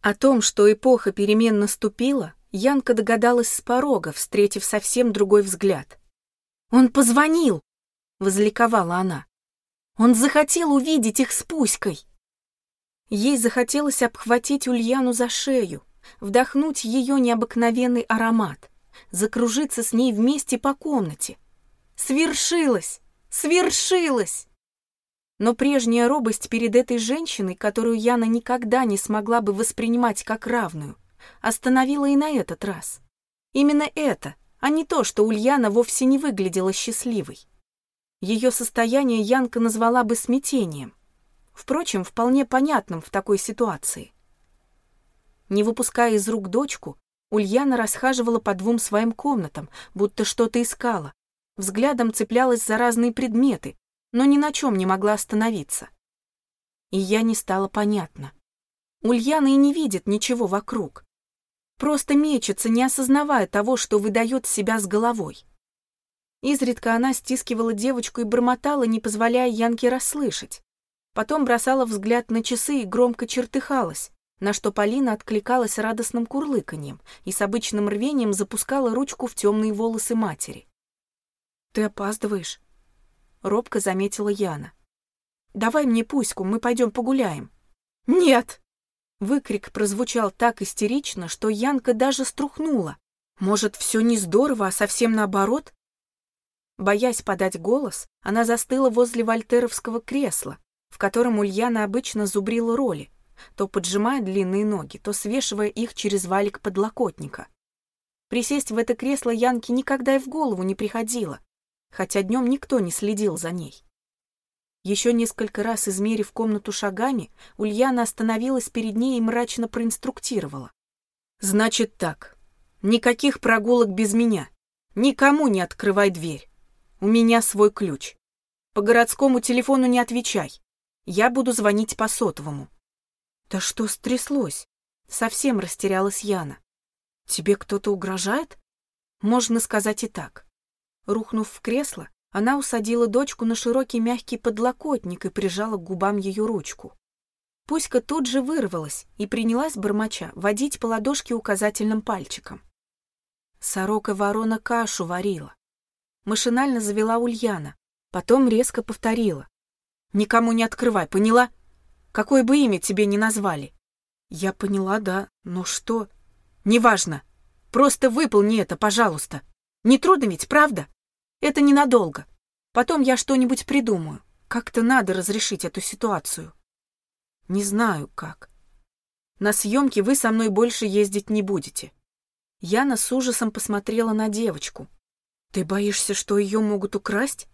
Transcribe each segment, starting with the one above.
О том, что эпоха перемен наступила, Янка догадалась с порога, встретив совсем другой взгляд. «Он позвонил!» — возликовала она. «Он захотел увидеть их с Пуськой!» Ей захотелось обхватить Ульяну за шею, вдохнуть ее необыкновенный аромат, закружиться с ней вместе по комнате. Свершилось! Свершилось! Но прежняя робость перед этой женщиной, которую Яна никогда не смогла бы воспринимать как равную, остановила и на этот раз. Именно это, а не то, что Ульяна вовсе не выглядела счастливой. Ее состояние Янка назвала бы смятением. Впрочем, вполне понятным в такой ситуации. Не выпуская из рук дочку, Ульяна расхаживала по двум своим комнатам, будто что-то искала. Взглядом цеплялась за разные предметы, но ни на чем не могла остановиться. И я не стала понятна. Ульяна и не видит ничего вокруг. Просто мечется, не осознавая того, что выдает себя с головой. Изредка она стискивала девочку и бормотала, не позволяя Янке расслышать. Потом бросала взгляд на часы и громко чертыхалась, на что Полина откликалась радостным курлыканьем и с обычным рвением запускала ручку в темные волосы матери. «Ты опаздываешь», — робко заметила Яна. «Давай мне пуську, мы пойдем погуляем». «Нет!» Выкрик прозвучал так истерично, что Янка даже струхнула. Может, все не здорово, а совсем наоборот? Боясь подать голос, она застыла возле вольтеровского кресла, в котором Ульяна обычно зубрила роли, то поджимая длинные ноги, то свешивая их через валик подлокотника. Присесть в это кресло Янке никогда и в голову не приходило, хотя днем никто не следил за ней. Еще несколько раз измерив комнату шагами, Ульяна остановилась перед ней и мрачно проинструктировала. «Значит так, никаких прогулок без меня. Никому не открывай дверь. У меня свой ключ. По городскому телефону не отвечай. Я буду звонить по сотовому». «Да что стряслось?» Совсем растерялась Яна. «Тебе кто-то угрожает?» «Можно сказать и так». Рухнув в кресло, она усадила дочку на широкий мягкий подлокотник и прижала к губам ее ручку. Пуська тут же вырвалась и принялась, бормоча, водить по ладошке указательным пальчиком. Сорока-ворона кашу варила. Машинально завела Ульяна, потом резко повторила. «Никому не открывай, поняла? Какое бы имя тебе ни назвали». «Я поняла, да, но что?» «Неважно. Просто выполни это, пожалуйста. Не трудно ведь, правда?» Это ненадолго. Потом я что-нибудь придумаю. Как-то надо разрешить эту ситуацию. Не знаю, как. На съемки вы со мной больше ездить не будете. Яна с ужасом посмотрела на девочку. Ты боишься, что ее могут украсть?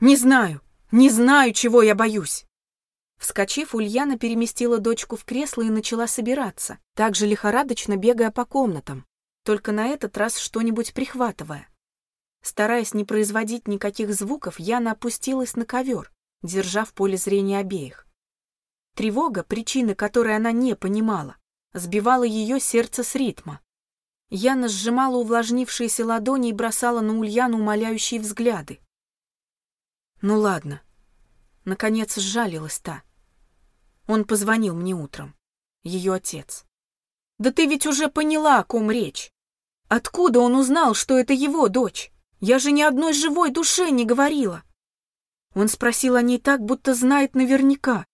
Не знаю, не знаю, чего я боюсь. Вскочив, Ульяна переместила дочку в кресло и начала собираться, также лихорадочно бегая по комнатам, только на этот раз что-нибудь прихватывая. Стараясь не производить никаких звуков, Яна опустилась на ковер, держа в поле зрения обеих. Тревога, причины которой она не понимала, сбивала ее сердце с ритма. Яна сжимала увлажнившиеся ладони и бросала на Ульяну умоляющие взгляды. «Ну ладно». Наконец сжалилась та. Он позвонил мне утром. Ее отец. «Да ты ведь уже поняла, о ком речь. Откуда он узнал, что это его дочь?» Я же ни одной живой душе не говорила. Он спросил о ней так, будто знает наверняка.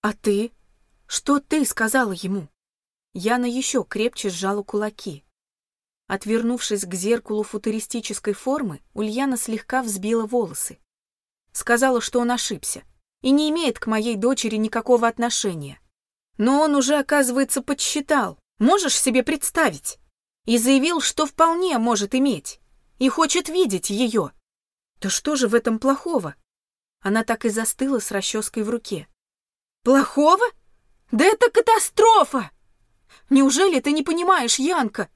А ты? Что ты сказала ему? Яна еще крепче сжала кулаки. Отвернувшись к зеркалу футуристической формы, Ульяна слегка взбила волосы. Сказала, что он ошибся и не имеет к моей дочери никакого отношения. Но он уже, оказывается, подсчитал. Можешь себе представить? И заявил, что вполне может иметь и хочет видеть ее. Да что же в этом плохого? Она так и застыла с расческой в руке. Плохого? Да это катастрофа! Неужели ты не понимаешь, Янка?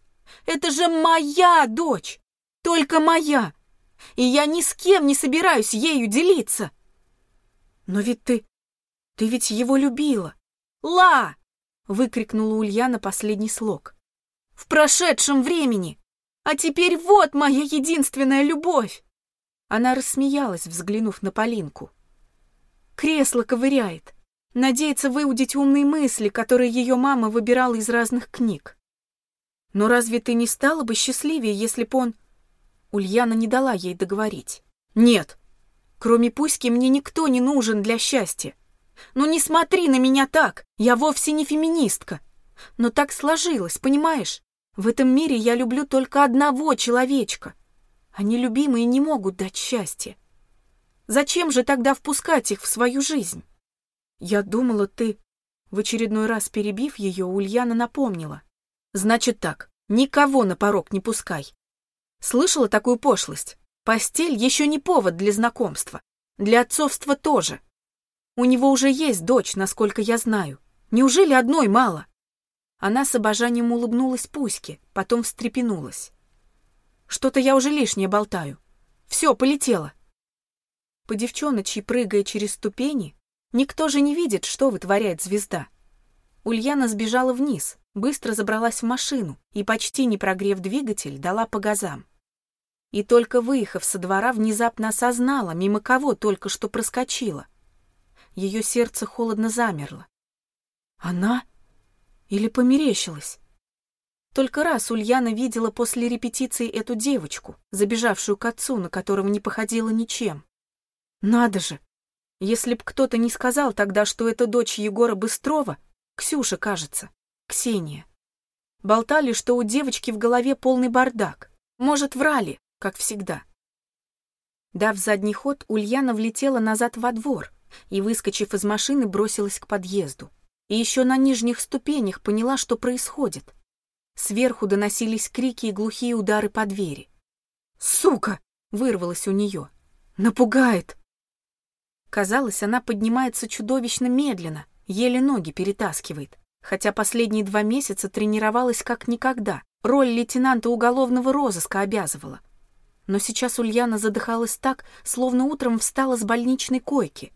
Это же моя дочь, только моя, и я ни с кем не собираюсь ею делиться. Но ведь ты... ты ведь его любила. Ла! выкрикнула Ульяна последний слог. В прошедшем времени. А теперь вот моя единственная любовь!» Она рассмеялась, взглянув на Полинку. «Кресло ковыряет. Надеется выудить умные мысли, которые ее мама выбирала из разных книг. Но разве ты не стала бы счастливее, если б он... Ульяна не дала ей договорить. Нет, кроме Пуськи мне никто не нужен для счастья. Ну не смотри на меня так, я вовсе не феминистка. Но так сложилось, понимаешь? В этом мире я люблю только одного человечка. Они любимые не могут дать счастья. Зачем же тогда впускать их в свою жизнь? Я думала, ты... В очередной раз перебив ее, Ульяна напомнила. Значит так, никого на порог не пускай. Слышала такую пошлость? Постель еще не повод для знакомства. Для отцовства тоже. У него уже есть дочь, насколько я знаю. Неужели одной мало? Она с обожанием улыбнулась Пуське, потом встрепенулась. Что-то я уже лишнее болтаю. Все, полетела. По девчоночи, прыгая через ступени, никто же не видит, что вытворяет звезда. Ульяна сбежала вниз, быстро забралась в машину и, почти не прогрев двигатель, дала по газам. И только выехав со двора, внезапно осознала, мимо кого только что проскочила. Ее сердце холодно замерло. Она? Или померещилась? Только раз Ульяна видела после репетиции эту девочку, забежавшую к отцу, на которого не походила ничем. Надо же! Если б кто-то не сказал тогда, что это дочь Егора Быстрова, Ксюша, кажется, Ксения. Болтали, что у девочки в голове полный бардак. Может, врали, как всегда. Дав задний ход, Ульяна влетела назад во двор и, выскочив из машины, бросилась к подъезду. И еще на нижних ступенях поняла, что происходит. Сверху доносились крики и глухие удары по двери. «Сука!» — вырвалось у нее. «Напугает!» Казалось, она поднимается чудовищно медленно, еле ноги перетаскивает, хотя последние два месяца тренировалась как никогда. Роль лейтенанта уголовного розыска обязывала. Но сейчас Ульяна задыхалась так, словно утром встала с больничной койки.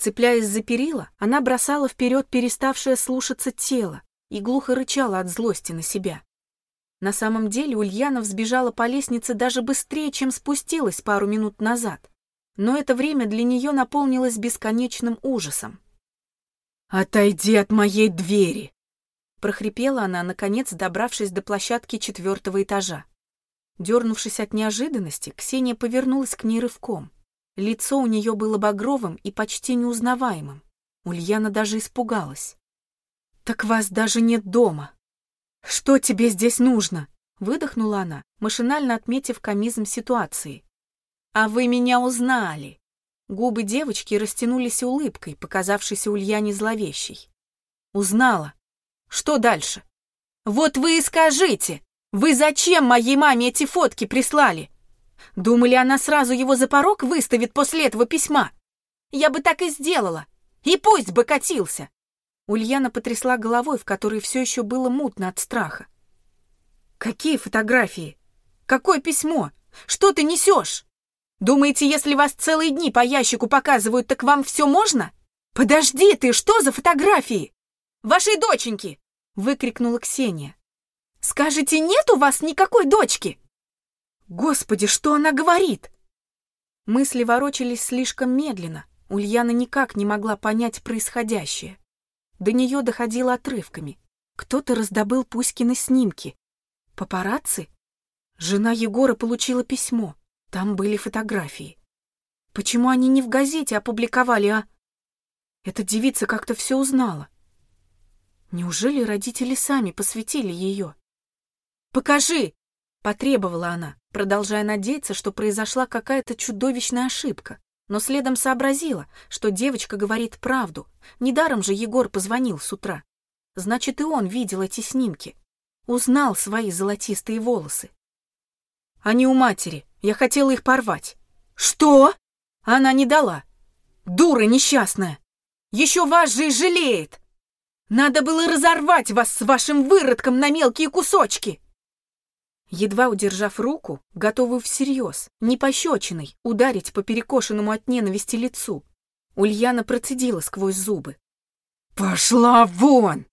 Цепляясь за перила, она бросала вперед переставшее слушаться тело и глухо рычала от злости на себя. На самом деле Ульяна взбежала по лестнице даже быстрее, чем спустилась пару минут назад но это время для нее наполнилось бесконечным ужасом. «Отойди от моей двери!» прохрипела она, наконец добравшись до площадки четвертого этажа. Дернувшись от неожиданности, Ксения повернулась к ней рывком. Лицо у нее было багровым и почти неузнаваемым. Ульяна даже испугалась. «Так вас даже нет дома!» «Что тебе здесь нужно?» Выдохнула она, машинально отметив комизм ситуации. «А вы меня узнали!» Губы девочки растянулись улыбкой, показавшейся Ульяне зловещей. «Узнала. Что дальше?» «Вот вы и скажите! Вы зачем моей маме эти фотки прислали? Думали, она сразу его за порог выставит после этого письма? Я бы так и сделала. И пусть бы катился!» Ульяна потрясла головой, в которой все еще было мутно от страха. «Какие фотографии? Какое письмо? Что ты несешь?» Думаете, если вас целые дни по ящику показывают, так вам все можно? Подожди ты, что за фотографии? Вашей доченьки! Выкрикнула Ксения. Скажете, нет у вас никакой дочки? Господи, что она говорит? Мысли ворочались слишком медленно. Ульяна никак не могла понять происходящее. До нее доходило отрывками. Кто-то раздобыл Пуськины снимки. Папарацци? Жена Егора получила письмо. Там были фотографии. Почему они не в газете опубликовали, а? Эта девица как-то все узнала. Неужели родители сами посвятили ее? «Покажи!» — потребовала она, продолжая надеяться, что произошла какая-то чудовищная ошибка, но следом сообразила, что девочка говорит правду. Недаром же Егор позвонил с утра. Значит, и он видел эти снимки. Узнал свои золотистые волосы. Они у матери. Я хотела их порвать. Что? Она не дала. Дура несчастная. Еще вас же и жалеет. Надо было разорвать вас с вашим выродком на мелкие кусочки. Едва удержав руку, готовую всерьез, не пощечиной, ударить по перекошенному от ненависти лицу, Ульяна процедила сквозь зубы. «Пошла вон!»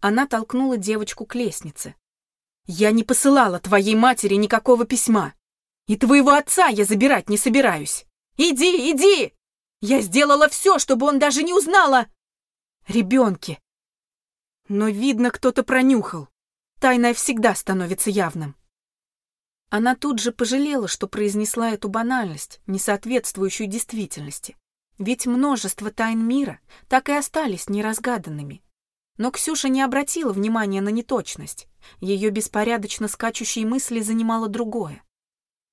Она толкнула девочку к лестнице. «Я не посылала твоей матери никакого письма. И твоего отца я забирать не собираюсь. Иди, иди! Я сделала все, чтобы он даже не узнала. Ребенки. Но, видно, кто-то пронюхал. Тайное всегда становится явным. Она тут же пожалела, что произнесла эту банальность, не соответствующую действительности. Ведь множество тайн мира так и остались неразгаданными. Но Ксюша не обратила внимания на неточность. Ее беспорядочно скачущие мысли занимало другое.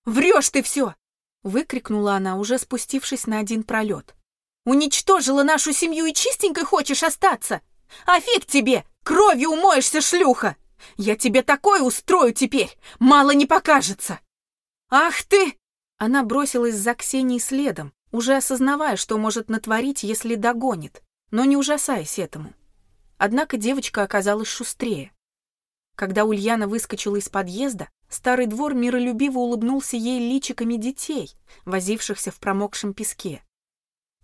«Врешь ты все!» — выкрикнула она, уже спустившись на один пролет. «Уничтожила нашу семью и чистенькой хочешь остаться? А фиг тебе! Кровью умоешься, шлюха! Я тебе такое устрою теперь! Мало не покажется!» «Ах ты!» Она бросилась за Ксенией следом, уже осознавая, что может натворить, если догонит, но не ужасаясь этому. Однако девочка оказалась шустрее. Когда Ульяна выскочила из подъезда, старый двор миролюбиво улыбнулся ей личиками детей, возившихся в промокшем песке.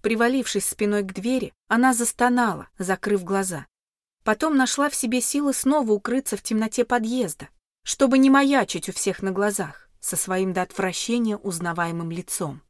Привалившись спиной к двери, она застонала, закрыв глаза. Потом нашла в себе силы снова укрыться в темноте подъезда, чтобы не маячить у всех на глазах со своим до отвращения узнаваемым лицом.